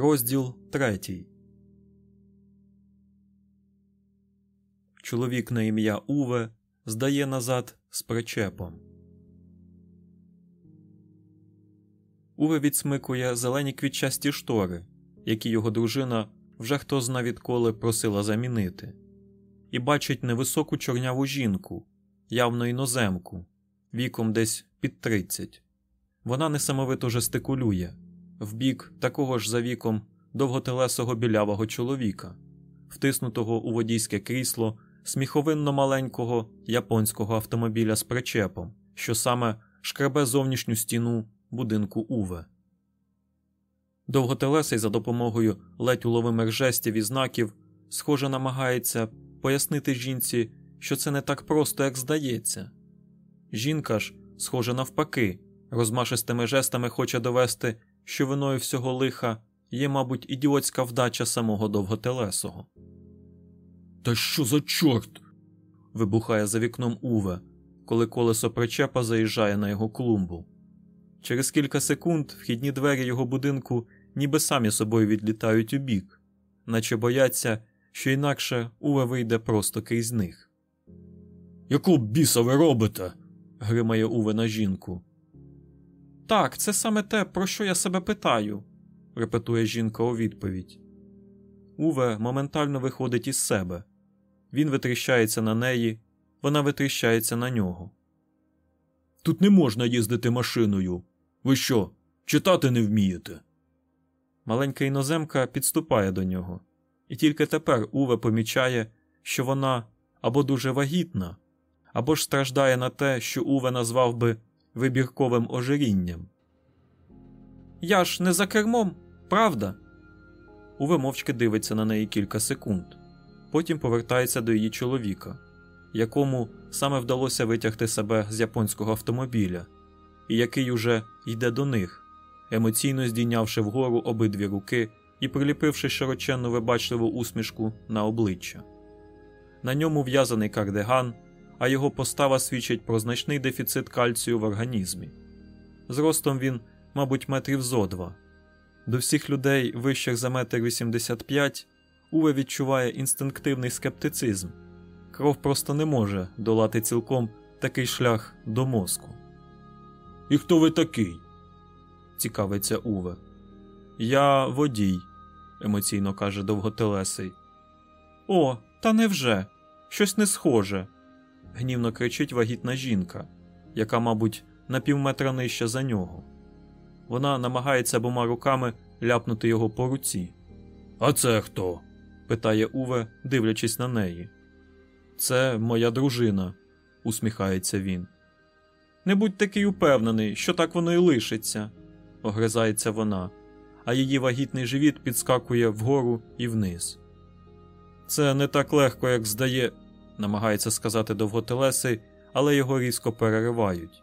Розділ третій. Чоловік на ім'я Уве здає назад з причепом. Уве відсмикує зелені квітчасті штори, які його дружина вже хто зна відколи просила замінити, і бачить невисоку чорняву жінку, явно іноземку, віком десь під тридцять. Вона несамовито жестикулює в бік такого ж за віком довготелесого білявого чоловіка, втиснутого у водійське крісло сміховинно маленького японського автомобіля з причепом, що саме шкребе зовнішню стіну будинку Уве. Довготелесий за допомогою ледь уловимих жестів і знаків, схоже, намагається пояснити жінці, що це не так просто, як здається. Жінка ж, схоже, навпаки, розмашистими жестами хоче довести, що виною всього лиха є, мабуть, ідіотська вдача самого довготелесого. Та що за чорт? вибухає за вікном Уве, коли колесо причепа заїжджає на його клумбу. Через кілька секунд вхідні двері його будинку ніби самі собою відлітають у бік, наче бояться, що інакше Уве вийде просто крізь них. Яку біса ви робите? гримає Уве на жінку. Так, це саме те, про що я себе питаю, репетує жінка у відповідь. Уве моментально виходить із себе. Він витріщається на неї, вона витріщається на нього. Тут не можна їздити машиною. Ви що, читати не вмієте? Маленька іноземка підступає до нього, і тільки тепер Уве помічає, що вона або дуже вагітна, або ж страждає на те, що Уве назвав би вибірковим ожирінням. Я ж не за кермом, правда? Уве мовчки дивиться на неї кілька секунд, потім повертається до її чоловіка, якому саме вдалося витягти себе з японського автомобіля, і який уже йде до них, емоційно здійнявши вгору обидві руки і приліпивши широченну вибачливу усмішку на обличчя. На ньому в'язаний кардиган, а його постава свідчить про значний дефіцит кальцію в організмі. Зростом він, мабуть, метрів зо два. До всіх людей вищих за метр вісімдесят п'ять Уве відчуває інстинктивний скептицизм. Кров просто не може долати цілком такий шлях до мозку. І хто ви такий? цікавиться Уве. Я водій, емоційно каже довготелесий. О, та невже? Щось не схоже. Гнівно кричить вагітна жінка, яка, мабуть, на півметра нижче за нього. Вона намагається обома руками ляпнути його по руці. А це хто? питає Уве, дивлячись на неї. Це моя дружина, усміхається він. Не будь такий упевнений, що так воно і лишиться, огризається вона, а її вагітний живіт підскакує вгору і вниз. Це не так легко, як здає, намагається сказати довготелесий, але його різко переривають.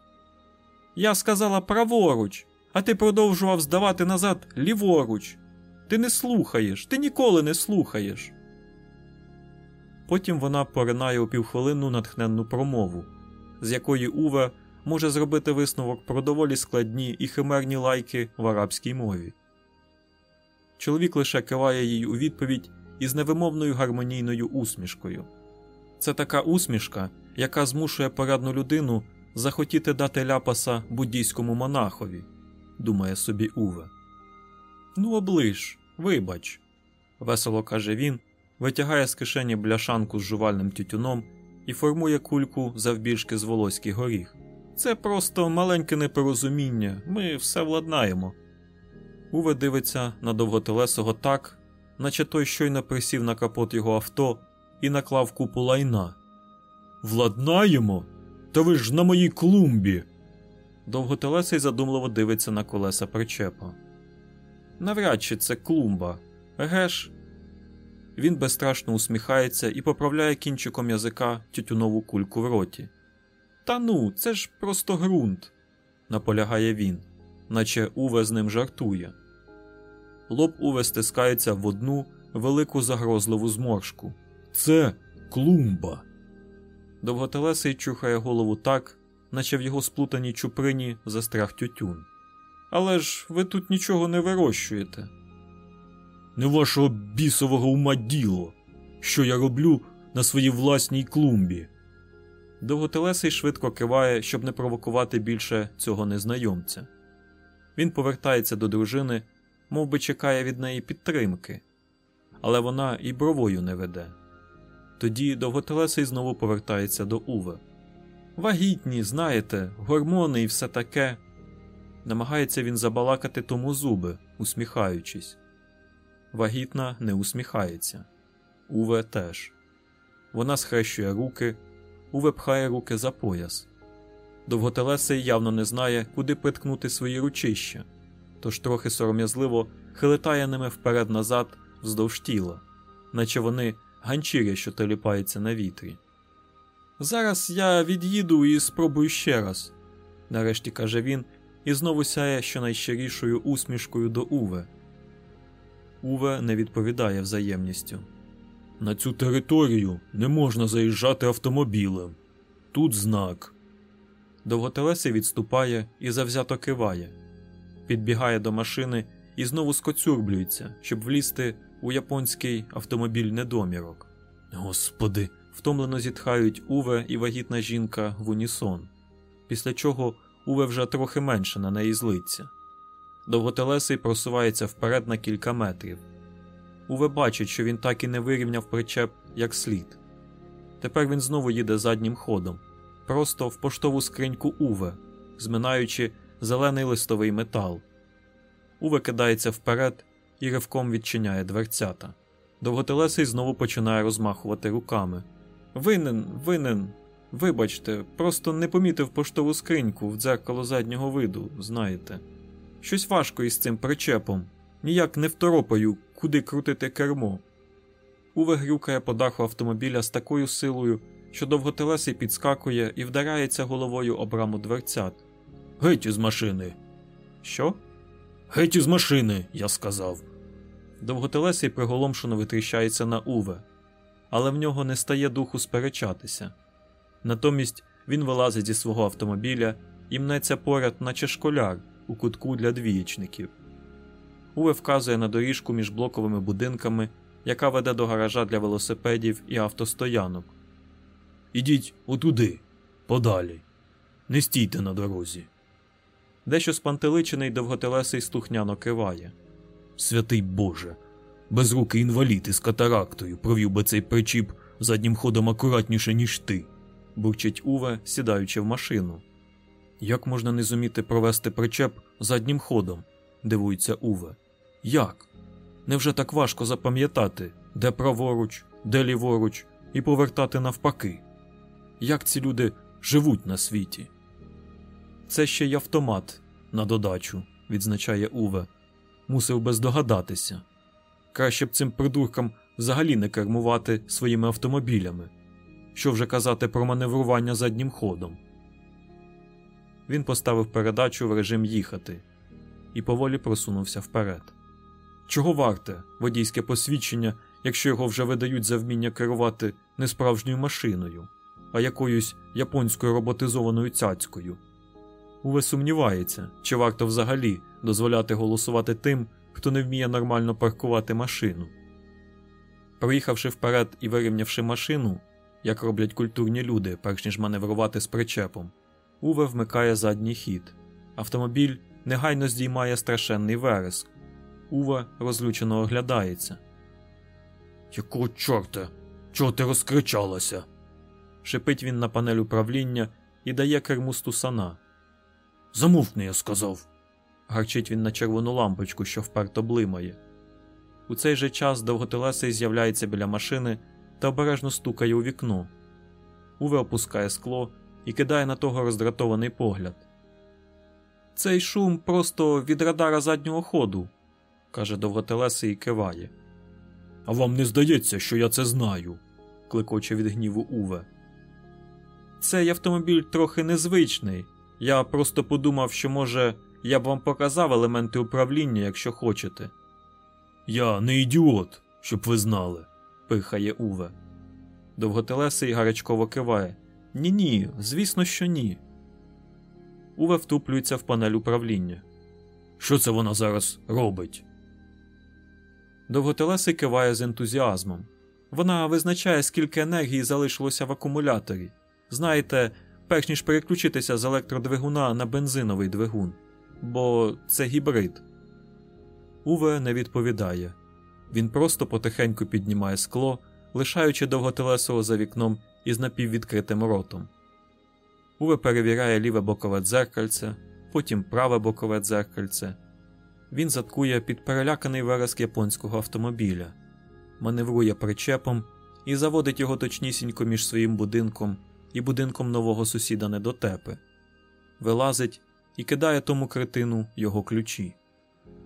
Я сказала праворуч, а ти продовжував здавати назад ліворуч. Ти не слухаєш, ти ніколи не слухаєш. Потім вона поринає у півхвилинну натхненну промову, з якої Уве може зробити висновок про доволі складні і химерні лайки в арабській мові. Чоловік лише киває їй у відповідь із невимовною гармонійною усмішкою. Це така усмішка, яка змушує порядну людину захотіти дати ляпаса буддійському монахові, думає собі Уве. Ну, оближ, вибач, весело каже він, витягає з кишені бляшанку з жувальним тютюном і формує кульку завбільшки з волоський горіх. Це просто маленьке непорозуміння, ми все владнаємо. Уве дивиться на довготелесого так, наче той щойно присів на капот його авто і наклав купу лайна. Владнаємо? Та ви ж на моїй клумбі. Довготелесий задумливо дивиться на колеса причепа. Навряд чи це клумба, еге ж? Він безстрашно усміхається і поправляє кінчиком язика тютюнову кульку в роті. Та ну, це ж просто ґрунт, наполягає він, наче Уве з ним жартує. Лоб Уве стискається в одну велику загрозливу зморшку. Це клумба. Довготелесий чухає голову так, наче в його сплутаній чуприні застряг тютюн. Але ж ви тут нічого не вирощуєте. не вашого бісового ума діло, що я роблю на своїй власній клумбі. Довготелесий швидко киває, щоб не провокувати більше цього незнайомця. Він повертається до дружини, мов би чекає від неї підтримки, але вона і бровою не веде. Тоді довготелесий знову повертається до Уве. Вагітні, знаєте, гормони і все таке. Намагається він забалакати тому зуби, усміхаючись. Вагітна не усміхається. Уве теж. Вона схрещує руки, Уве пхає руки за пояс. Довготелесий явно не знає, куди приткнути свої ручища, тож трохи сором'язливо хилитає ними вперед-назад вздовж тіла, наче вони ганчір'я, що теліпаються на вітрі. Зараз я від'їду і спробую ще раз, нарешті каже він і знову сяє щонайщирішою усмішкою до Уве. Уве не відповідає взаємністю. На цю територію не можна заїжджати автомобілем. Тут знак. Довготелесий відступає і завзято киває, підбігає до машини і знову скоцюрблюється, щоб влізти у японський автомобіль недомірок. Господи, втомлено зітхають Уве і вагітна жінка в унісон, після чого Уве вже трохи менше на неї злиться. Довготелесий просувається вперед на кілька метрів. Уве бачить, що він так і не вирівняв причеп як слід. Тепер він знову їде заднім ходом, просто в поштову скриньку Уве, зминаючи зелений листовий метал. Уве кидається вперед і ривком відчиняє дверцята. Довготелесий знову починає розмахувати руками. Винен, винен. Вибачте, просто не помітив поштову скриньку в дзеркало заднього виду, знаєте. Щось важко із цим причепом, ніяк не второпаю, куди крутити кермо. Уве грюкає по даху автомобіля з такою силою, що довготелесий підскакує і вдарається головою об раму дверцят. Геть із машини. Що? Геть із машини, я сказав. Довготелесий приголомшено витріщається на Уве, але в нього не стає духу сперечатися. Натомість він вилазить зі свого автомобіля і мнеться поряд, наче школяр у кутку для двієчників. Уве вказує на доріжку між блоковими будинками, яка веде до гаража для велосипедів і автостоянок. Ідіть отуди, подалі. Не стійте на дорозі. Дещо спантеличений довготелесий слухняно киває. Святий Боже, безрукий інвалід із катарактою провів би цей причіп заднім ходом акуратніше, ніж ти, бурчить Уве, сідаючи в машину. Як можна не зуміти провести причеп заднім ходом? дивується Уве. Як? Невже так важко запам'ятати, де праворуч, де ліворуч, і повертати навпаки? Як ці люди живуть на світі? Це ще й автомат на додачу, відзначає Уве. Мусив би здогадатися. Краще б цим придуркам взагалі не кермувати своїми автомобілями. Що вже казати про маневрування заднім ходом. Він поставив передачу в режим їхати і поволі просунувся вперед. Чого варте водійське посвідчення, якщо його вже видають за вміння керувати не справжньою машиною, а якоюсь японською роботизованою цяцькою? Уве сумнівається, чи варто взагалі дозволяти голосувати тим, хто не вміє нормально паркувати машину. Проїхавши вперед і вирівнявши машину, як роблять культурні люди, перш ніж маневрувати з причепом, Уве вмикає задній хід. Автомобіль негайно здіймає страшенний вереск. Уве розлючено оглядається. Якого чорта? Чого ти розкричалася? шипить він на панель управління і дає керму стусана. Замовкни, я сказав. гарчить він на червону лампочку, що вперто блимає. У цей же час довготелесий з'являється біля машини та обережно стукає у вікно. Уве опускає скло і кидає на того роздратований погляд. Цей шум просто від радара заднього ходу, каже довготелесий і киває. А вам не здається, що я це знаю? клекоче від гніву Уве. Цей автомобіль трохи незвичний. Я просто подумав, що, може, я б вам показав елементи управління, якщо хочете. Я не ідіот, щоб ви знали, пихає Уве. Довготелесий гарячково киває. Ні, ні, звісно, що ні. Уве втуплюється в панель управління. Що це вона зараз робить? Довготелесий киває з ентузіазмом. Вона визначає, скільки енергії залишилося в акумуляторі. Знаєте, перш ніж переключитися з електродвигуна на бензиновий двигун. Бо це гібрид. Уве не відповідає. Він просто потихеньку піднімає скло, лишаючи довготелесого за вікном із напіввідкритим ротом. Уве перевіряє ліве бокове дзеркальце, потім праве бокове дзеркальце. Він заткує під переляканий вереск японського автомобіля, маневрує причепом і заводить його точнісінько між своїм будинком і будинком нового сусіда недотепи, вилазить і кидає тому кретину його ключі.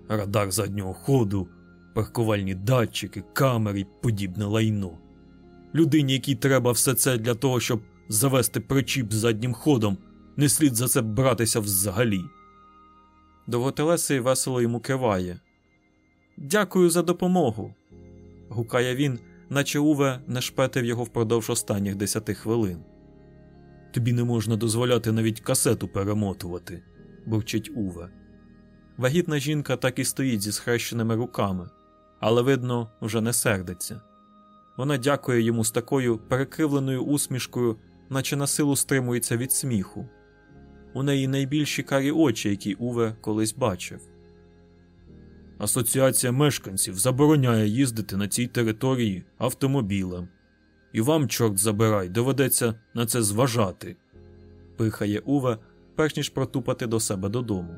Радар заднього ходу, паркувальні датчики, камери й подібне лайно. Людині, якій треба все це для того, щоб завести причіп заднім ходом, не слід за це братися взагалі. Довготелесий весело йому киває. Дякую за допомогу. гукає він, наче Уве не шпетив його впродовж останніх десяти хвилин. Тобі не можна дозволяти навіть касету перемотувати, бурчить Уве. Вагітна жінка так і стоїть зі схрещеними руками, але, видно, вже не сердиться. Вона дякує йому з такою перекривленою усмішкою, наче на силу стримується від сміху. У неї найбільші карі очі, які Уве колись бачив. Асоціація мешканців забороняє їздити на цій території автомобілем. І вам, чорт забирай, доведеться на це зважати, пихає Уве, перш ніж протупати до себе додому.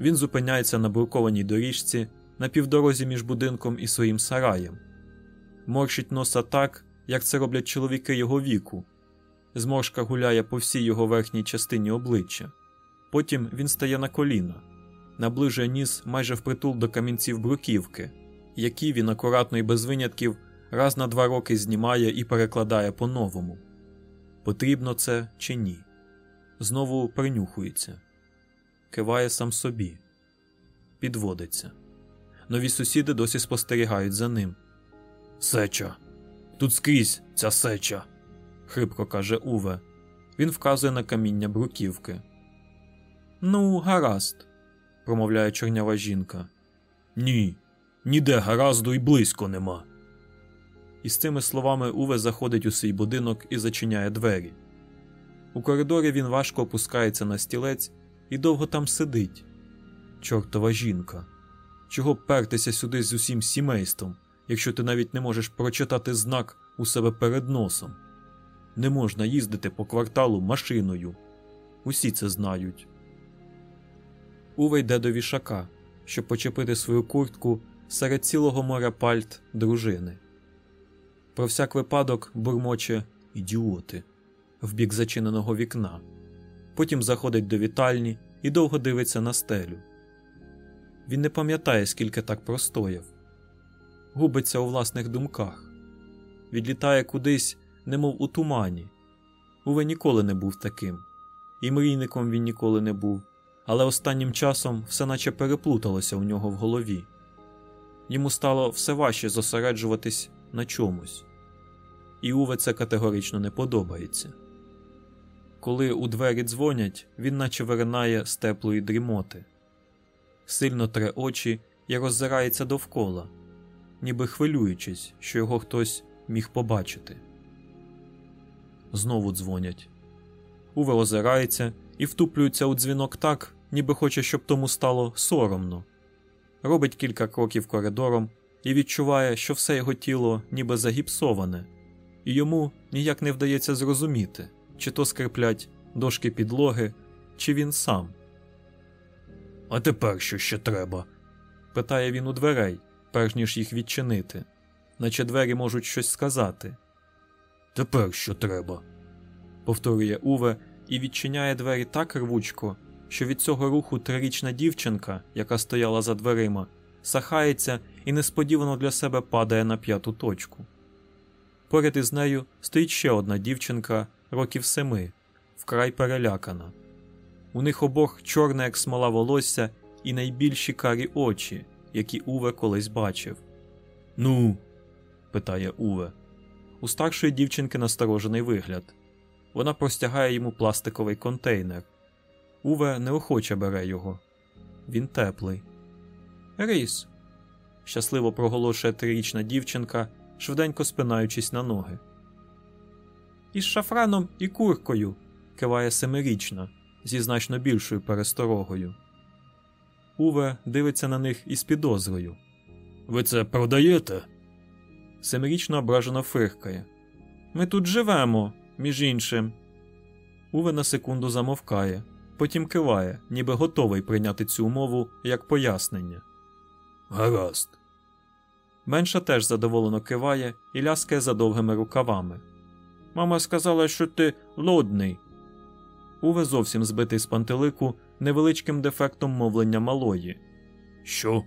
Він зупиняється на буркованій доріжці на півдорозі між будинком і своїм сараєм, морщить носа так, як це роблять чоловіки його віку. Зморшка гуляє по всій його верхній частині обличчя. Потім він стає на коліна, наближує ніс майже впритул до камінців бруківки, які він акуратно і без винятків раз на два роки знімає і перекладає по-новому. Потрібно це чи ні. Знову принюхується, киває сам собі, підводиться. Нові сусіди досі спостерігають за ним. Сеча. Тут скрізь ця сеча. хрипко каже Уве. Він вказує на каміння бруківки. Ну, гаразд, промовляє чорнява жінка. Ні, ніде гаразду й близько нема. І з цими словами Уве заходить у свій будинок і зачиняє двері. У коридорі він важко опускається на стілець і довго там сидить. Чортова жінка. Чого пертися сюди з усім сімейством, якщо ти навіть не можеш прочитати знак у себе перед носом? Не можна їздити по кварталу машиною. Усі це знають. Уве йде до вішака, щоб почепити свою куртку серед цілого моря пальт дружини. Про всяк випадок бурмоче ідіоти в бік зачиненого вікна. Потім заходить до вітальні і довго дивиться на стелю. Він не пам'ятає, скільки так простояв, губиться у власних думках, відлітає кудись, немов у тумані. Уве ніколи не був таким, і мрійником він ніколи не був, але останнім часом все наче переплуталося у нього в голові. Йому стало все важче зосереджуватись на чомусь, і Уве це категорично не подобається. Коли у двері дзвонять, він наче виринає з теплої дрімоти, сильно тре очі і роззирається довкола, ніби хвилюючись, що його хтось міг побачити. Знову дзвонять. Уве озирається і втуплюється у дзвінок так, ніби хоче, щоб тому стало соромно. Робить кілька кроків коридором і відчуває, що все його тіло ніби загіпсоване, і йому ніяк не вдається зрозуміти, чи то скриплять дошки підлоги, чи він сам. А тепер що ще треба? питає він у дверей, перш ніж їх відчинити, наче двері можуть щось сказати. Тепер що треба? повторює Уве і відчиняє двері так рвучко, що від цього руху трирічна дівчинка, яка стояла за дверима, сахається і несподівано для себе падає на п'яту точку. Поряд із нею стоїть ще одна дівчинка років семи, вкрай перелякана. У них обох чорне, як смола волосся, і найбільші карі очі, які Уве колись бачив. Ну, питає Уве. У старшої дівчинки насторожений вигляд. Вона простягає йому пластиковий контейнер. Уве неохоче бере його. Він теплий. Ріс, щасливо проголошує трирічна дівчинка, швиденько спинаючись на ноги. Із шафраном і куркою, киває семирічна, зі значно більшою пересторогою. Уве дивиться на них із підозрою. Ви це продаєте? Семирічно ображено фиркає. Ми тут живемо, між іншим. Уве на секунду замовкає, потім киває, ніби готовий прийняти цю умову як пояснення. Гаразд. Менша теж задоволено киває і ляскає за довгими рукавами. Мама сказала, що ти лодний. Уве зовсім збитий з пантелику невеличким дефектом мовлення малої. Що?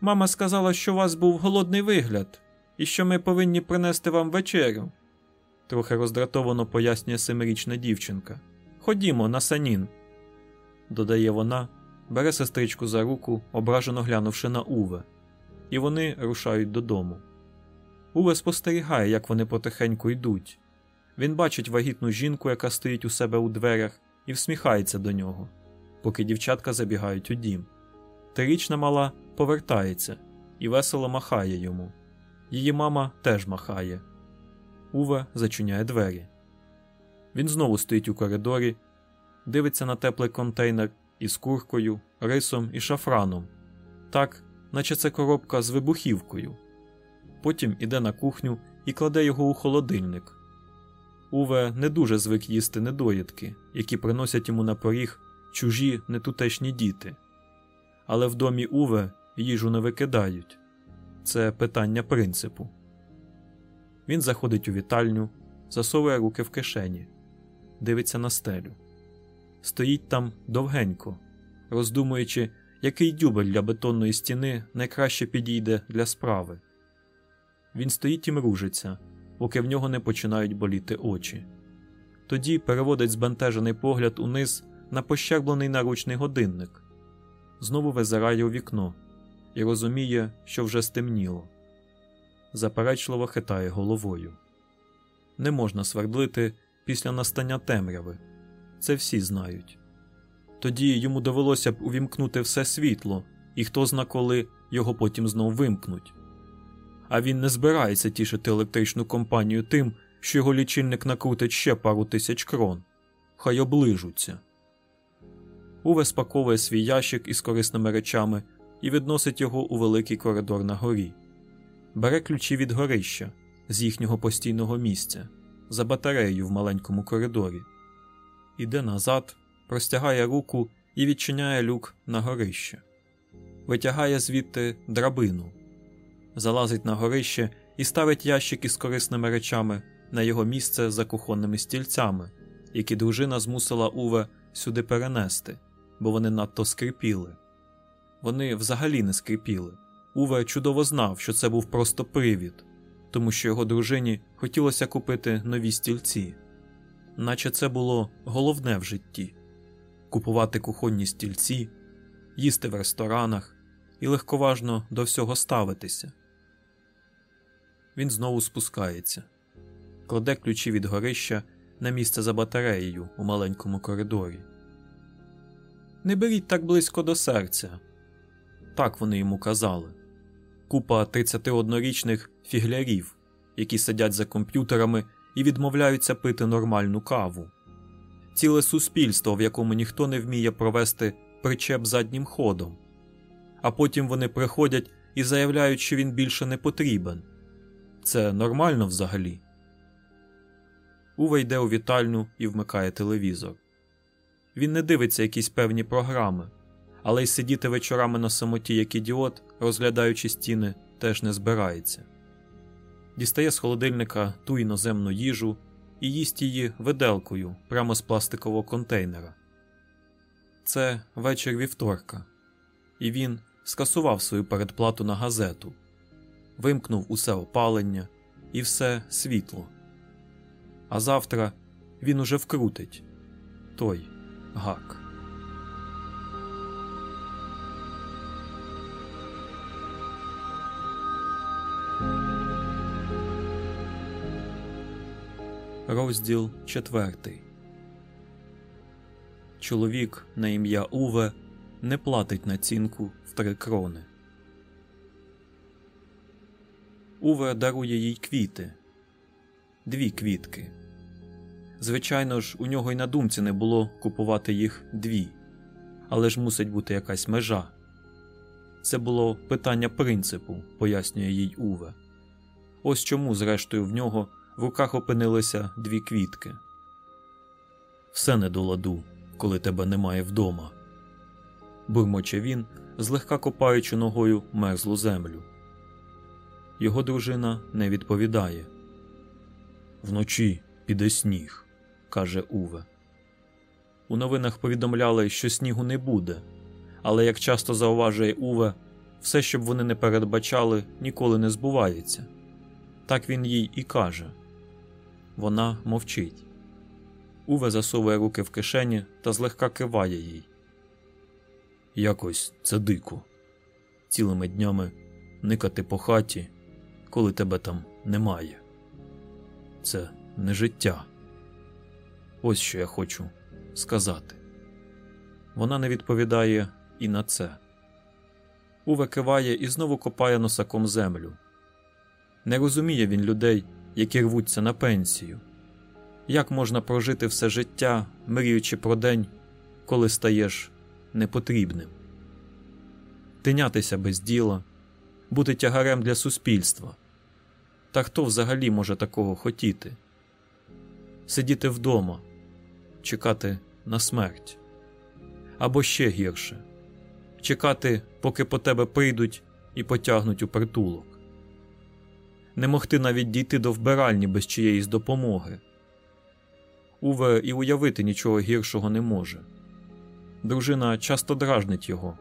Мама сказала, що у вас був голодний вигляд, і що ми повинні принести вам вечерю. Трохи роздратовано пояснює семирічна дівчинка. Ходімо на санін, додає вона, бере сестричку за руку, ображено глянувши на Уве, і вони рушають додому. Уве спостерігає, як вони потихеньку йдуть. Він бачить вагітну жінку, яка стоїть у себе у дверях, і всміхається до нього, поки дівчатка забігають у дім. Трирічна мала повертається і весело махає йому. Її мама теж махає. Уве зачиняє двері. Він знову стоїть у коридорі, дивиться на теплий контейнер із куркою, рисом і шафраном, так, наче це коробка з вибухівкою. Потім іде на кухню і кладе його у холодильник. Уве не дуже звик їсти недоїдки, які приносять йому на поріг чужі нетутешні діти. Але в домі Уве їжу не викидають це питання принципу. Він заходить у вітальню, засовує руки в кишені, дивиться на стелю. Стоїть там довгенько, роздумуючи, який дюбель для бетонної стіни найкраще підійде для справи. Він стоїть і мружиться, поки в нього не починають боліти очі. Тоді переводить збентежений погляд униз на пощерблений наручний годинник, знову визирає у вікно і розуміє, що вже стемніло. Заперечливо хитає головою. Не можна свердлити після настання темряви. Це всі знають. Тоді йому довелося б увімкнути все світло, і хто зна коли його потім знов вимкнуть. А він не збирається тішити електричну компанію тим, що його лічильник накрутить ще пару тисяч крон. Хай оближуться. Уве спаковує свій ящик із корисними речами і відносить його у великий коридор на горі. Бере ключі від горища з їхнього постійного місця за батареєю в маленькому коридорі. Іде назад, простягає руку і відчиняє люк на горище, витягає звідти драбину, залазить на горище і ставить ящик із корисними речами на його місце за кухонними стільцями, які дружина змусила Уве сюди перенести, бо вони надто скрипіли. Вони взагалі не скрипіли. Уве чудово знав, що це був просто привід, тому що його дружині хотілося купити нові стільці, наче це було головне в житті купувати кухонні стільці, їсти в ресторанах і легковажно до всього ставитися. Він знову спускається, кладе ключі від горища на місце за батареєю у маленькому коридорі. Не беріть так близько до серця. Так вони йому казали. Купа 31-річних фіглярів, які сидять за комп'ютерами і відмовляються пити нормальну каву, ціле суспільство, в якому ніхто не вміє провести причеп заднім ходом, а потім вони приходять і заявляють, що він більше не потрібен. Це нормально взагалі. Ува йде у вітальню і вмикає телевізор. Він не дивиться якісь певні програми але й сидіти вечорами на самоті, як ідіот, розглядаючи стіни, теж не збирається. Дістає з холодильника ту іноземну їжу і їсть її виделкою прямо з пластикового контейнера. Це вечір вівторка, і він скасував свою передплату на газету, вимкнув усе опалення і все світло. А завтра він уже вкрутить той гак. Розділ четвертий. Чоловік на ім'я Уве не платить націнку в три крони. Уве дарує їй квіти, дві квітки. Звичайно ж, у нього й на думці не було купувати їх дві, але ж мусить бути якась межа. Це було питання принципу, пояснює їй Уве. Ось чому, зрештою, в нього в руках опинилися дві квітки. Все не до ладу, коли тебе немає вдома. бурмоче він, злегка копаючи ногою мерзлу землю. Його дружина не відповідає. Вночі піде сніг, каже Уве. У новинах повідомляли, що снігу не буде, але як часто зауважує Уве, все, що б вони не передбачали, ніколи не збувається. Так він їй і каже. Вона мовчить. Уве засовує руки в кишені та злегка киває їй. Якось це дико. Цілими днями никати по хаті, коли тебе там немає. Це не життя. Ось що я хочу сказати. Вона не відповідає і на це. Уве киває і знову копає носаком землю. Не розуміє він людей, які рвуться на пенсію. Як можна прожити все життя, мріючи про день, коли стаєш непотрібним? Тинятися без діла, бути тягарем для суспільства. Та хто взагалі може такого хотіти? Сидіти вдома, чекати на смерть або ще гірше чекати, поки по тебе прийдуть і потягнуть у притулок, не могти навіть дійти до вбиральні без чиєїсь допомоги. Уве і уявити нічого гіршого не може. Дружина часто дражнить його,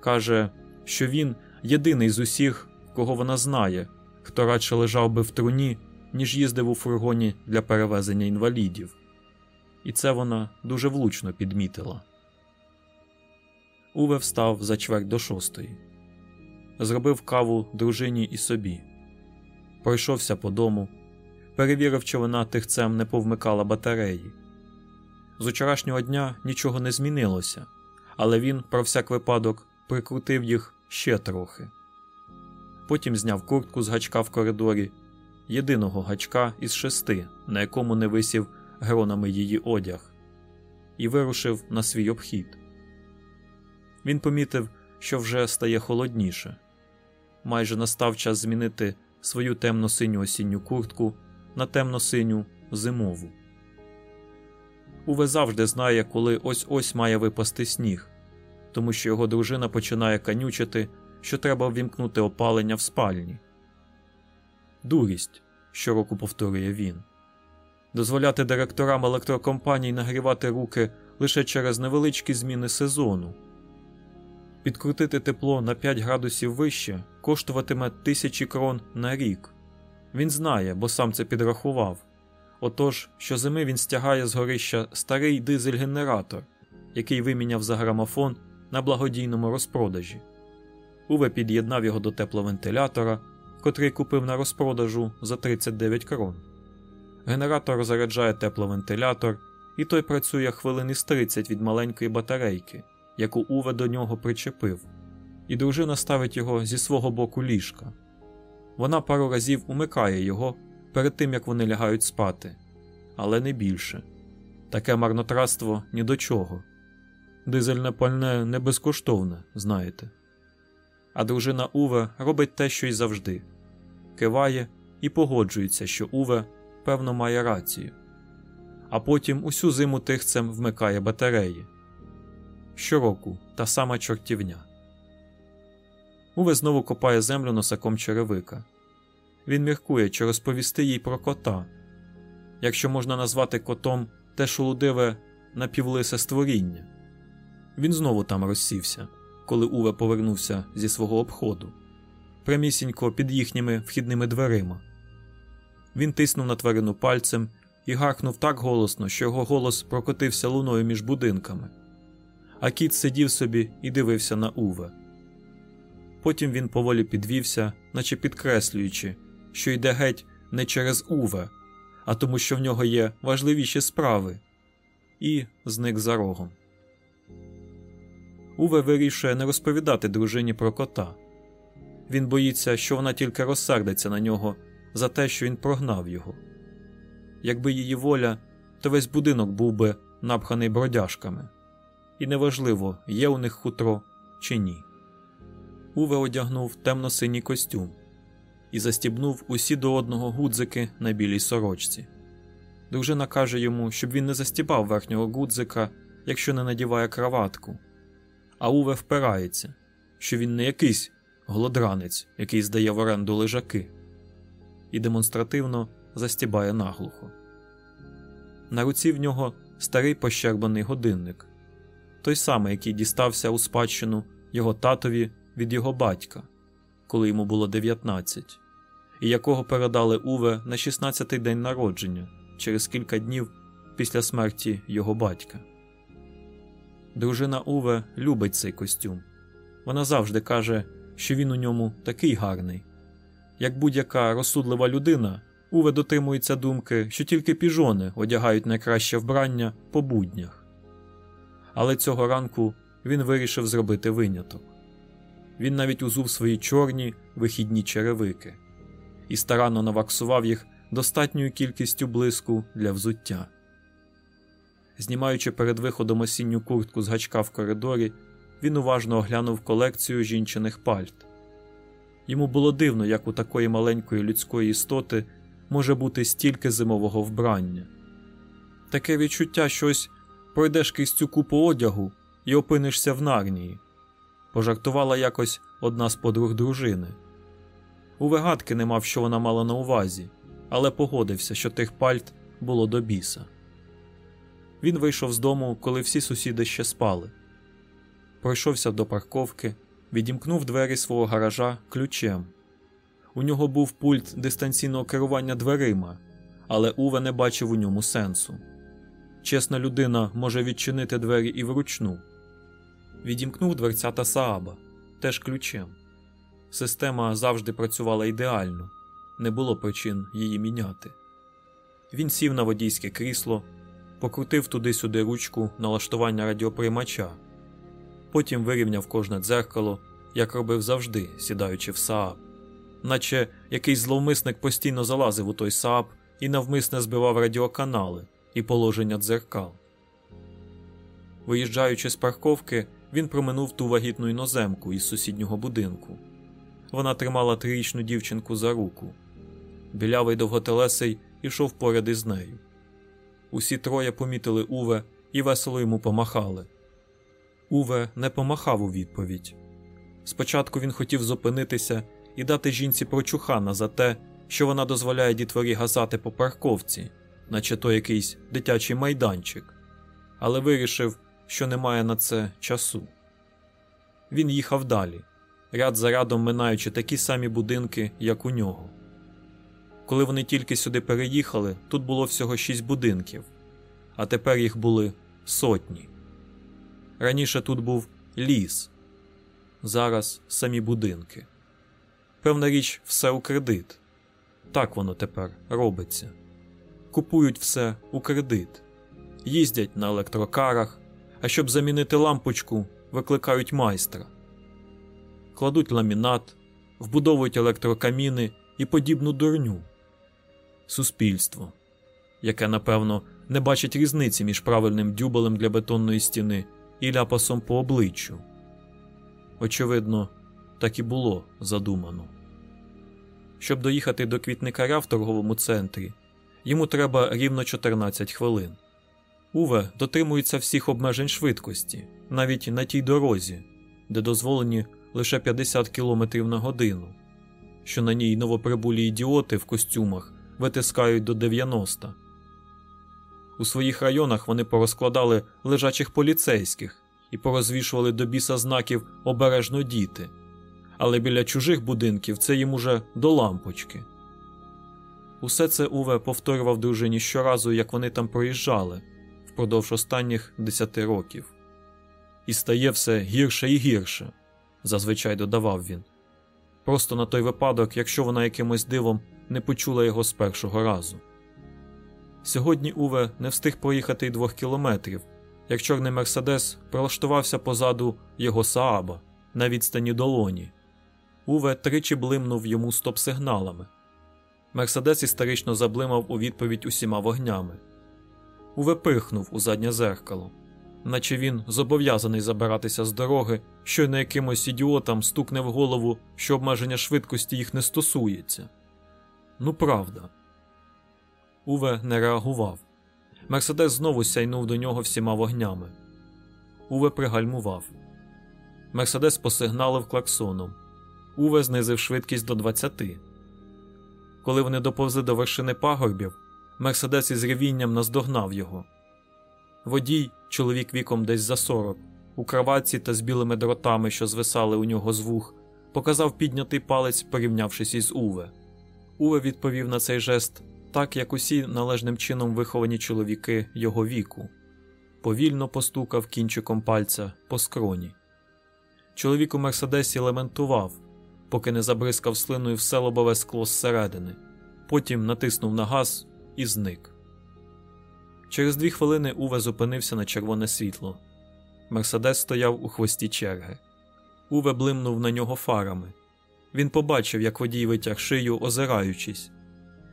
каже, що він єдиний з усіх, кого вона знає, хто радше лежав би в труні, ніж їздив у фургоні для перевезення інвалідів. І це вона дуже влучно підмітила. Уве встав за чверть до шостої, зробив каву дружині і собі, пройшовся по дому, перевірив, чи вона тихцем не повмикала батареї. З учорашнього дня нічого не змінилося, але він, про всяк випадок, прикрутив їх ще трохи. Потім зняв куртку з гачка в коридорі, єдиного гачка із шести, на якому не висів гронами її одяг, і вирушив на свій обхід. Він помітив, що вже стає холодніше. Майже настав час змінити свою темно-синю осінню куртку на темно-синю зимову. Уве завжди знає, коли ось ось має випасти сніг, тому що його дружина починає канючити, що треба ввімкнути опалення в спальні. Дурість, щороку повторює він, дозволяти директорам електрокомпаній нагрівати руки лише через невеличкі зміни сезону. Підкрутити тепло на 5 градусів вище коштуватиме тисячі крон на рік. Він знає, бо сам це підрахував. Отож, щозими він стягає з горища старий дизель-генератор, який виміняв за грамофон на благодійному розпродажі. Уве під'єднав його до тепловентилятора, котрий купив на розпродажу за 39 крон. Генератор заряджає тепловентилятор, і той працює хвилин із 30 від маленької батарейки яку Уве до нього причепив, і дружина ставить його зі свого боку ліжка. Вона пару разів умикає його перед тим як вони лягають спати, але не більше. Таке марнотратство ні до чого. Дизельне пальне не безкоштовне, знаєте. А дружина Уве робить те, що й завжди киває і погоджується, що Уве, певно, має рацію, а потім усю зиму тихцем вмикає батареї. Щороку та сама чортівня. Уве знову копає землю носаком черевика. Він міркує, чи розповісти їй про кота, якщо можна назвати котом те шолудиве напівлисе створіння. Він знову там розсівся, коли Уве повернувся зі свого обходу, прямісінько під їхніми вхідними дверима. Він тиснув на тварину пальцем і гаркнув так голосно, що його голос прокотився луною між будинками а кіт сидів собі і дивився на Уве. Потім він поволі підвівся, наче підкреслюючи, що йде геть не через Уве, а тому, що в нього є важливіші справи, і зник за рогом. Уве вирішує не розповідати дружині про кота. Він боїться, що вона тільки розсердиться на нього за те, що він прогнав його. Якби її воля, то весь будинок був би напханий бродяжками, і неважливо, є у них хутро чи ні. Уве одягнув темно-синій костюм і застібнув усі до одного гудзики на білій сорочці. Дружина каже йому, щоб він не застібав верхнього гудзика, якщо не надіває краватку, а Уве впирається, що він не якийсь голодранець, який здає в оренду лежаки, і демонстративно застібає наглухо. На руці в нього старий пощербаний годинник, той самий, який дістався у спадщину його татові від його батька, коли йому було 19, і якого передали Уве на 16-й день народження через кілька днів після смерті його батька. Дружина Уве любить цей костюм. Вона завжди каже, що він у ньому такий гарний. Як будь-яка розсудлива людина, Уве дотримується думки, що тільки піжони одягають найкраще вбрання по буднях. Але цього ранку він вирішив зробити виняток. Він навіть узув свої чорні вихідні черевики і старанно наваксував їх достатньою кількістю блиску для взуття. Знімаючи перед виходом осінню куртку з гачка в коридорі, він уважно оглянув колекцію жінчиних пальт. Йому було дивно, як у такої маленької людської істоти може бути стільки зимового вбрання. Таке відчуття щось пройдеш крізь цю купу одягу і опинишся в нарнії. Пожартувала якось одна з подруг дружини. У вигадки не мав, що вона мала на увазі, але погодився, що тих пальт було до біса. Він вийшов з дому, коли всі сусіди ще спали. Пройшовся до парковки, відімкнув двері свого гаража ключем. У нього був пульт дистанційного керування дверима, але Уве не бачив у ньому сенсу. Чесна людина може відчинити двері і вручну. Відімкнув дверцята Сааба теж ключем. Система завжди працювала ідеально, не було причин її міняти. Він сів на водійське крісло, покрутив туди-сюди ручку налаштування радіоприймача, потім вирівняв кожне дзеркало, як робив завжди, сідаючи в Сааб, наче якийсь зловмисник постійно залазив у той Сааб і навмисне збивав радіоканали і положення дзеркал. Виїжджаючи з парковки, він проминув ту вагітну іноземку із сусіднього будинку. Вона тримала трирічну дівчинку за руку. Білявий довготелесий ішов поряд із нею. Усі троє помітили Уве і весело йому помахали. Уве не помахав у відповідь. Спочатку він хотів зупинитися і дати жінці прочухана за те, що вона дозволяє дітворі газати по парковці, наче то якийсь дитячий майданчик, але вирішив, що немає на це часу. Він їхав далі, ряд за рядом минаючи такі самі будинки, як у нього. Коли вони тільки сюди переїхали, тут було всього шість будинків, а тепер їх були сотні. Раніше тут був ліс, зараз самі будинки. Певна річ, все у кредит. Так воно тепер робиться. Купують все у кредит, їздять на електрокарах, а щоб замінити лампочку, викликають майстра, кладуть ламінат, вбудовують електрокаміни і подібну дурню. Суспільство, яке, напевно, не бачить різниці між правильним дюбелем для бетонної стіни і ляпасом по обличчю. Очевидно, так і було задумано. Щоб доїхати до квітникаря в торговому центрі, йому треба рівно 14 хвилин. Уве дотримується всіх обмежень швидкості, навіть на тій дорозі, де дозволені лише 50 км на годину, що на ній новоприбулі ідіоти в костюмах витискають до 90. У своїх районах вони порозкладали лежачих поліцейських і порозвішували до біса знаків обережно діти, але біля чужих будинків це їм уже до лампочки. Усе це Уве повторював дружині щоразу, як вони там проїжджали впродовж останніх десяти років. І стає все гірше і гірше, зазвичай додавав він. Просто на той випадок, якщо вона якимось дивом не почула його з першого разу. Сьогодні Уве не встиг проїхати й двох кілометрів, як чорний Мерседес прилаштувався позаду його Сааба на відстані долоні. Уве тричі блимнув йому стоп-сигналами. Мерседес історично заблимав у відповідь усіма вогнями. Уве пирхнув у заднє зеркало, наче він зобов'язаний забиратися з дороги, щойно якимось ідіотам стукне в голову, що обмеження швидкості їх не стосується. Ну, правда. Уве не реагував. Мерседес знову сяйнув до нього всіма вогнями. Уве пригальмував. Мерседес посигналив клаксоном. Уве знизив швидкість до 20. Коли вони доповзли до вершини пагорбів, Мерседес із ревінням наздогнав його. Водій, чоловік віком десь за 40, у краватці та з білими дротами, що звисали у нього з вух, показав піднятий палець, порівнявшись із Уве. Уве відповів на цей жест так, як усі належним чином виховані чоловіки його віку, повільно постукав кінчиком пальця по скроні. Чоловік у Мерседесі лементував, поки не забризкав слиною все лобове скло зсередини, потім натиснув на газ і зник. Через дві хвилини Уве зупинився на червоне світло. Мерседес стояв у хвості черги. Уве блимнув на нього фарами. Він побачив, як водій витяг шию, озираючись.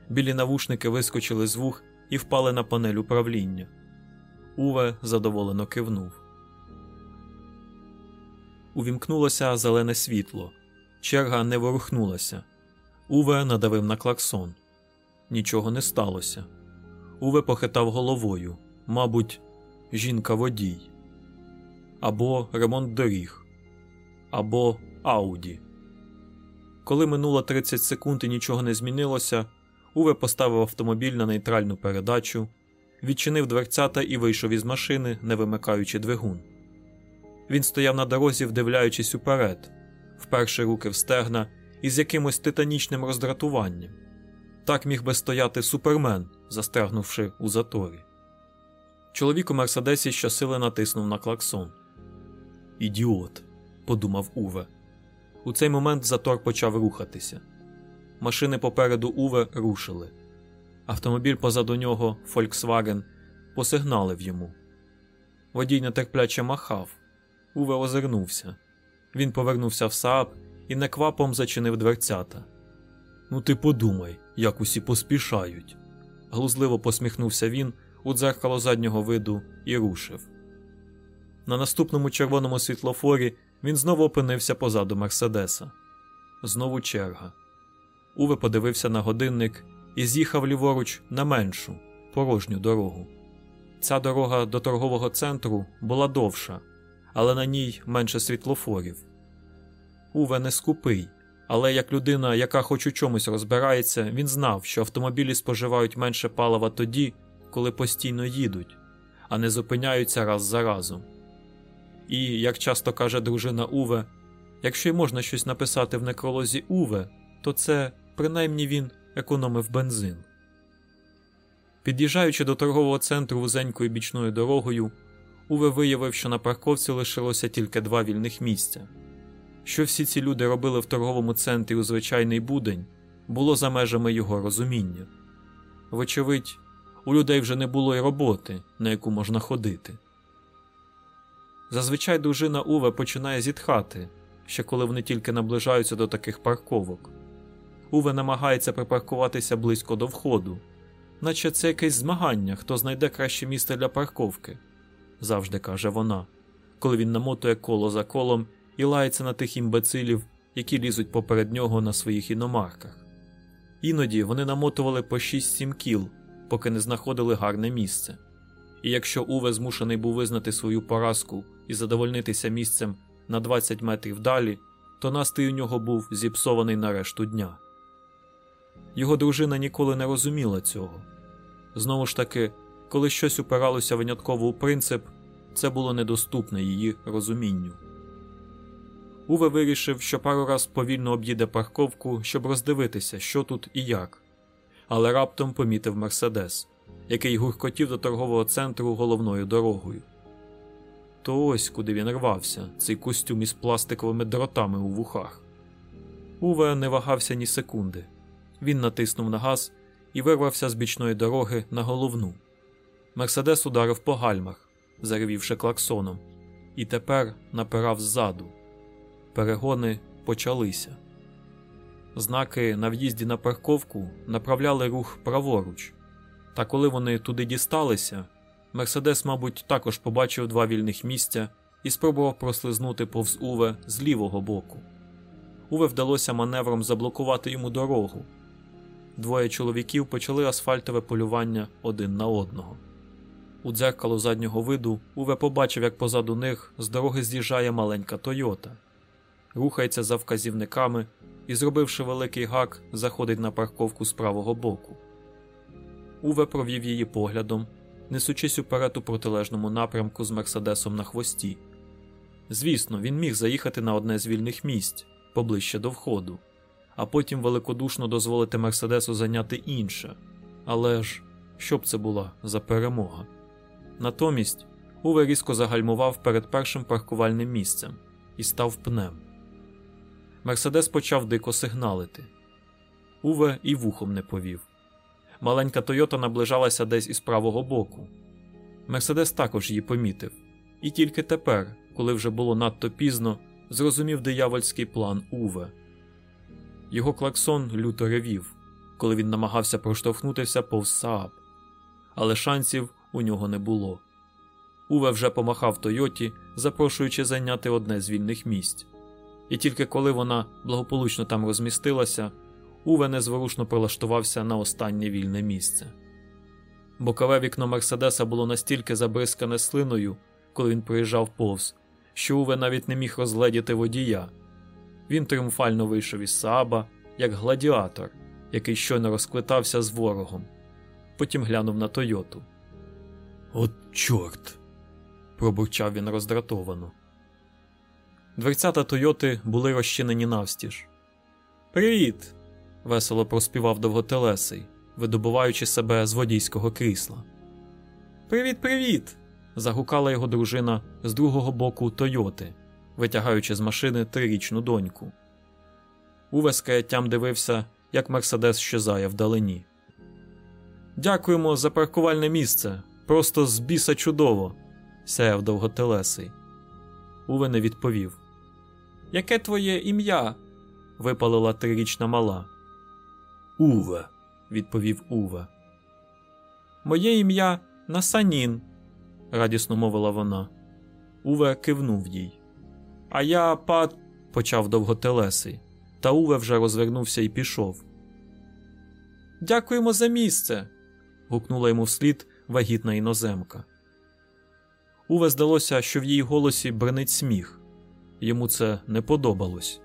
Білі навушники вискочили з вух і впали на панель управління. Уве задоволено кивнув. Увімкнулося зелене світло. Черга не ворухнулася. Уве надавив на клаксон. Нічого не сталося. Уве похитав головою. Мабуть, жінка водій. Або ремонт доріг, або Ауді. Коли минуло 30 секунд і нічого не змінилося, Уве поставив автомобіль на нейтральну передачу, відчинив дверцята і вийшов із машини, не вимикаючи двигун. Він стояв на дорозі, вдивляючись уперед, вперше руки в стегна із якимось титанічним роздратуванням. Так міг би стояти супермен, застрягнувши у заторі. Чоловік у Мерседесі щосили натиснув на клаксон. Ідіот, подумав Уве. У цей момент затор почав рухатися. Машини попереду Уве рушили. Автомобіль позаду нього, Volkswagen, посигналив йому. Водій нетерпляче махав. Уве озирнувся. Він повернувся в Saab і неквапом зачинив дверцята. Ну, ти подумай, як усі поспішають. Глузливо посміхнувся він у дзеркало заднього виду і рушив. На наступному червоному світлофорі він знову опинився позаду Мерседеса. Знову черга. Уве подивився на годинник і з'їхав ліворуч на меншу, порожню дорогу. Ця дорога до торгового центру була довша, але на ній менше світлофорів. Уве не скупий, але як людина, яка хоч у чомусь розбирається, він знав, що автомобілі споживають менше палива тоді, коли постійно їдуть, а не зупиняються раз за разом. І, як часто каже дружина Уве, якщо й можна щось написати в некролозі Уве, то це принаймні він економив бензин. Під'їжджаючи до торгового центру вузенькою бічною дорогою, Уве виявив, що на парковці лишилося тільки два вільних місця. Що всі ці люди робили в торговому центрі у звичайний будень, було за межами його розуміння. Вочевидь, у людей вже не було й роботи, на яку можна ходити. Зазвичай дружина Уве починає зітхати, ще коли вони тільки наближаються до таких парковок. Уве намагається припаркуватися близько до входу, наче це якесь змагання, хто знайде краще місце для парковки, завжди каже вона, коли він намотує коло за колом і лається на тих імбецилів, які лізуть поперед нього на своїх іномарках. Іноді вони намотували по 6-7 кіл, поки не знаходили гарне місце. І якщо Уве змушений був визнати свою поразку і задовольнитися місцем на 20 метрів далі, то настрій у нього був зіпсований на решту дня. Його дружина ніколи не розуміла цього. Знову ж таки, коли щось упиралося винятково у принцип, це було недоступне її розумінню. Уве вирішив, що пару раз повільно об'їде парковку, щоб роздивитися, що тут і як, але раптом помітив Мерседес, який гуркотів до торгового центру головною дорогою. То ось куди він рвався, цей костюм із пластиковими дротами у вухах. Уве не вагався ні секунди. Він натиснув на газ і вирвався з бічної дороги на головну. Мерседес ударив по гальмах, заревівши клаксоном, і тепер напирав ззаду. Перегони почалися. Знаки на в'їзді на парковку направляли рух праворуч, та коли вони туди дісталися, Мерседес, мабуть, також побачив два вільних місця і спробував прослизнути повз Уве з лівого боку. Уве вдалося маневром заблокувати йому дорогу. Двоє чоловіків почали асфальтове полювання один на одного. У дзеркало заднього виду Уве побачив, як позаду них з дороги з'їжджає маленька Тойота, рухається за вказівниками і, зробивши великий гак, заходить на парковку з правого боку. Уве провів її поглядом, несучись уперед у протилежному напрямку з Мерседесом на хвості. Звісно, він міг заїхати на одне з вільних місць поближче до входу, а потім великодушно дозволити Мерседесу зайняти інше. Але ж що б це була за перемога? Натомість Уве різко загальмував перед першим паркувальним місцем і став пнем. Мерседес почав дико сигналити. Уве і вухом не повів. Маленька Тойота наближалася десь із правого боку. Мерседес також її помітив, і тільки тепер, коли вже було надто пізно, зрозумів диявольський план Уве. Його клаксон люто ревів, коли він намагався проштовхнутися повз Сааб, але шансів у нього не було. Уве вже помахав Тойоті, запрошуючи зайняти одне з вільних місць. І тільки коли вона благополучно там розмістилася, Уве незворушно прилаштувався на останнє вільне місце. Бокове вікно Мерседеса було настільки забризкане слиною, коли він проїжджав повз, що Уве навіть не міг розгледіти водія. Він тріумфально вийшов із Сааба, як гладіатор, який щойно розклитався з ворогом. Потім глянув на Тойоту. От, чорт. пробурчав він роздратовано. Дверцята Тойоти були розчинені навстіж. Привіт! весело проспівав довготелесий, видобуваючи себе з водійського крісла. Привіт, привіт! загукала його дружина з другого боку Тойоти, витягаючи з машини трирічну доньку. Уве каяттям дивився, як Мерседес щезає вдалині. Дякуємо за паркувальне місце. Просто з біса чудово, сяяв довготелесий. Уве не відповів. Яке твоє ім'я? випалила трирічна мала. Уве, відповів Уве. Моє ім'я Насанін, радісно мовила вона. Уве кивнув їй. А я пат. почав довготелесий, та Уве вже розвернувся і пішов. Дякуємо за місце. гукнула йому вслід вагітна іноземка. Уве здалося, що в її голосі бренить сміх. Йому це не подобалось.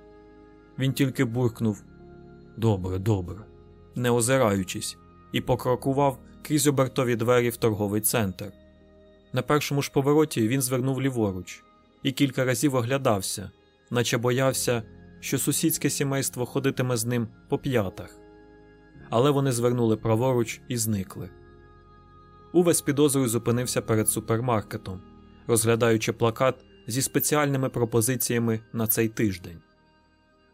Він тільки буркнув Добре, добре, не озираючись, і покрокував крізь обертові двері в торговий центр. На першому ж повороті він звернув ліворуч і кілька разів оглядався, наче боявся, що сусідське сімейство ходитиме з ним по п'ятах. Але вони звернули праворуч і зникли. Уве з підозрою зупинився перед супермаркетом, розглядаючи плакат зі спеціальними пропозиціями на цей тиждень.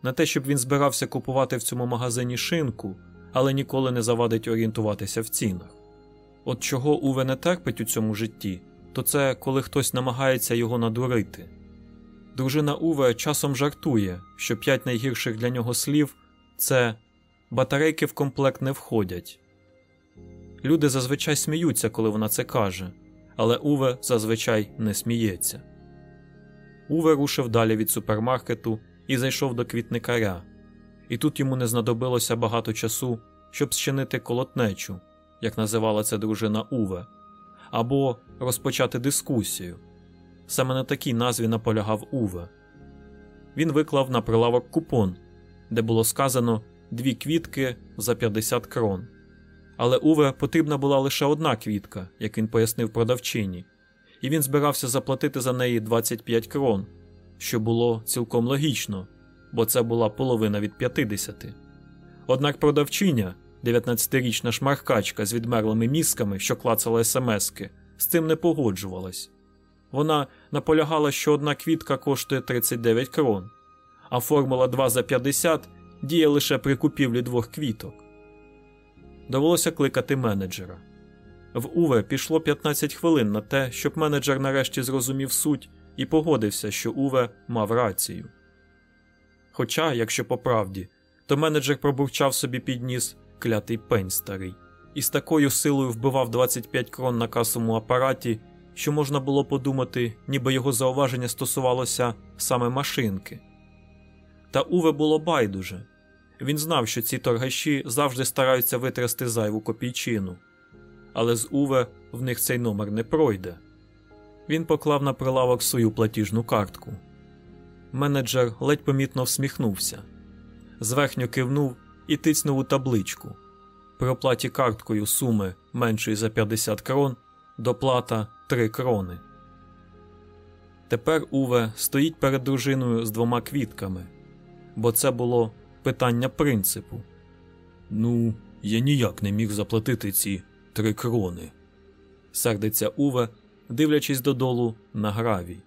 На те, щоб він збирався купувати в цьому магазині шинку, але ніколи не завадить орієнтуватися в цінах. От чого Уве не терпить у цьому житті, то це коли хтось намагається його надурити. Дружина Уве часом жартує, що п'ять найгірших для нього слів це батарейки в комплект не входять. Люди зазвичай сміються, коли вона це каже, але Уве зазвичай не сміється. Уве рушив далі від супермаркету і зайшов до квітникаря, і тут йому не знадобилося багато часу, щоб зчинити колотнечу, як називала це дружина Уве, або розпочати дискусію. Саме на такій назві наполягав Уве. Він виклав на прилавок купон, де було сказано дві квітки за 50 крон. Але Уве потрібна була лише одна квітка, як він пояснив продавчині, і він збирався заплатити за неї 25 крон, що було цілком логічно, бо це була половина від 50. Однак продавчиня, 19-річна шмаркачка з відмерлими мізками, що клацала смски, з цим не погоджувалась. Вона наполягала, що одна квітка коштує 39 крон, а формула 2 за 50 діє лише при купівлі двох квіток. Довелося кликати менеджера. В Уве пішло 15 хвилин на те, щоб менеджер нарешті зрозумів суть і погодився, що Уве мав рацію. Хоча, якщо по правді, то менеджер пробурчав собі під ніс клятий пень старий, і з такою силою вбивав 25 крон на касовому апараті, що можна було подумати, ніби його зауваження стосувалося саме машинки. Та Уве було байдуже. Він знав, що ці торгаші завжди стараються витрясти зайву копійчину, але з Уве в них цей номер не пройде. Він поклав на прилавок свою платіжну картку. Менеджер ледь помітно всміхнувся, зверхньо кивнув і тицнув у табличку. При оплаті карткою суми меншої за 50 крон, доплата 3 крони. Тепер Уве стоїть перед дружиною з двома квітками, бо це було питання принципу. Ну, я ніяк не міг заплатити ці три крони, сердиться Уве, дивлячись додолу на гравій.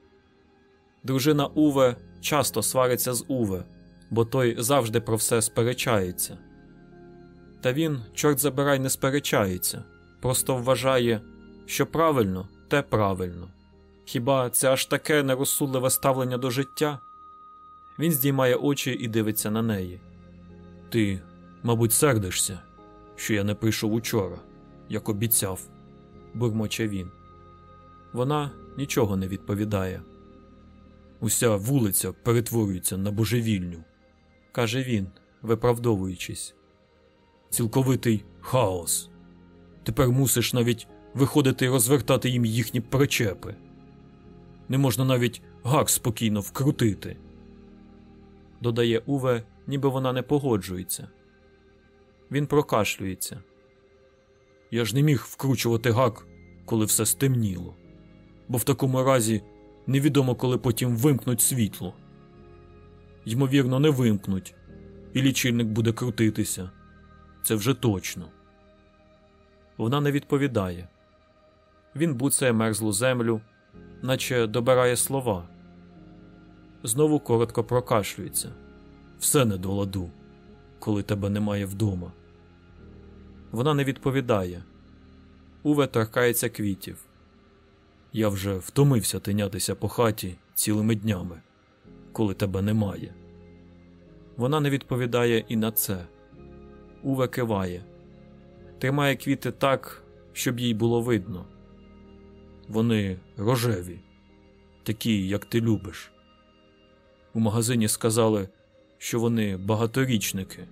Дружина Уве часто свариться з Уве, бо той завжди про все сперечається. Та він, чорт забирай, не сперечається, просто вважає, що правильно, те правильно. Хіба це аж таке нерозсудливе ставлення до життя? Він здіймає очі і дивиться на неї. Ти, мабуть, сердишся, що я не прийшов учора, як обіцяв, бурмоче він. Вона нічого не відповідає. Уся вулиця перетворюється на божевільню, каже він, виправдовуючись. Цілковитий хаос. Тепер мусиш навіть виходити і розвертати їм їхні причепи. Не можна навіть гак спокійно вкрутити. Додає Уве, ніби вона не погоджується. Він прокашлюється. Я ж не міг вкручувати гак, коли все стемніло, бо в такому разі невідомо, коли потім вимкнуть світло. Ймовірно, не вимкнуть, і лічильник буде крутитися. Це вже точно. Вона не відповідає. Він буцає мерзлу землю, наче добирає слова. Знову коротко прокашлюється. Все не до ладу, коли тебе немає вдома. Вона не відповідає. Уве торкається квітів. Я вже втомився тинятися по хаті цілими днями, коли тебе немає. Вона не відповідає і на це. Уве киває, тримає квіти так, щоб їй було видно. Вони рожеві, такі, як ти любиш. У магазині сказали, що вони багаторічники,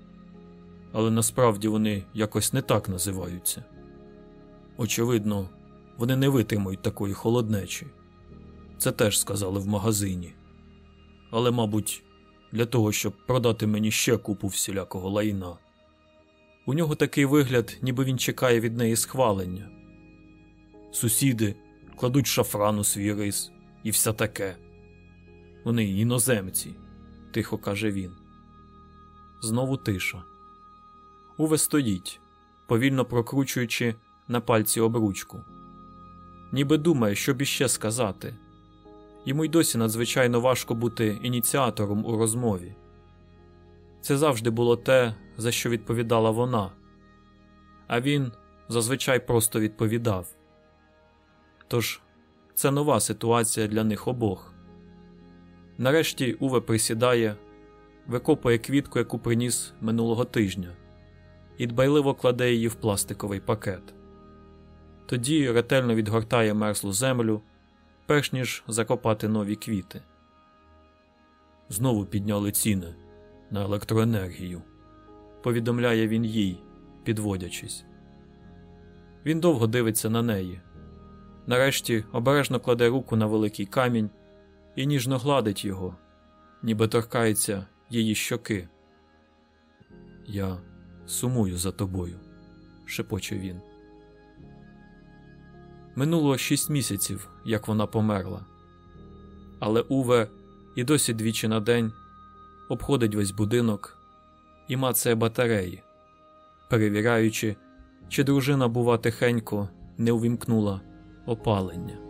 але насправді вони якось не так називаються. Очевидно, вони не витримують такої холоднечі. Це теж сказали в магазині. Але, мабуть, для того, щоб продати мені ще купу всілякого лайна. У нього такий вигляд, ніби він чекає від неї схвалення. Сусіди кладуть шафран у свій рис і все таке. Вони іноземці, тихо каже він. Знову тиша. Уве стоїть, повільно прокручуючи на пальці обручку. Ніби думає, що б іще сказати. Йому й досі надзвичайно важко бути ініціатором у розмові. Це завжди було те, за що відповідала вона, а він зазвичай просто відповідав. Тож це нова ситуація для них обох. Нарешті Уве присідає, викопує квітку, яку приніс минулого тижня, і дбайливо кладе її в пластиковий пакет. Тоді ретельно відгортає мерзлу землю, перш ніж закопати нові квіти. Знову підняли ціни на електроенергію, повідомляє він їй, підводячись. Він довго дивиться на неї. Нарешті обережно кладе руку на великий камінь і ніжно гладить його, ніби торкається її щоки. Я сумую за тобою, шепоче він. Минуло шість місяців, як вона померла, але Уве і досі двічі на день обходить весь будинок і мацає батареї, перевіряючи, чи дружина, бува, тихенько не увімкнула опалення.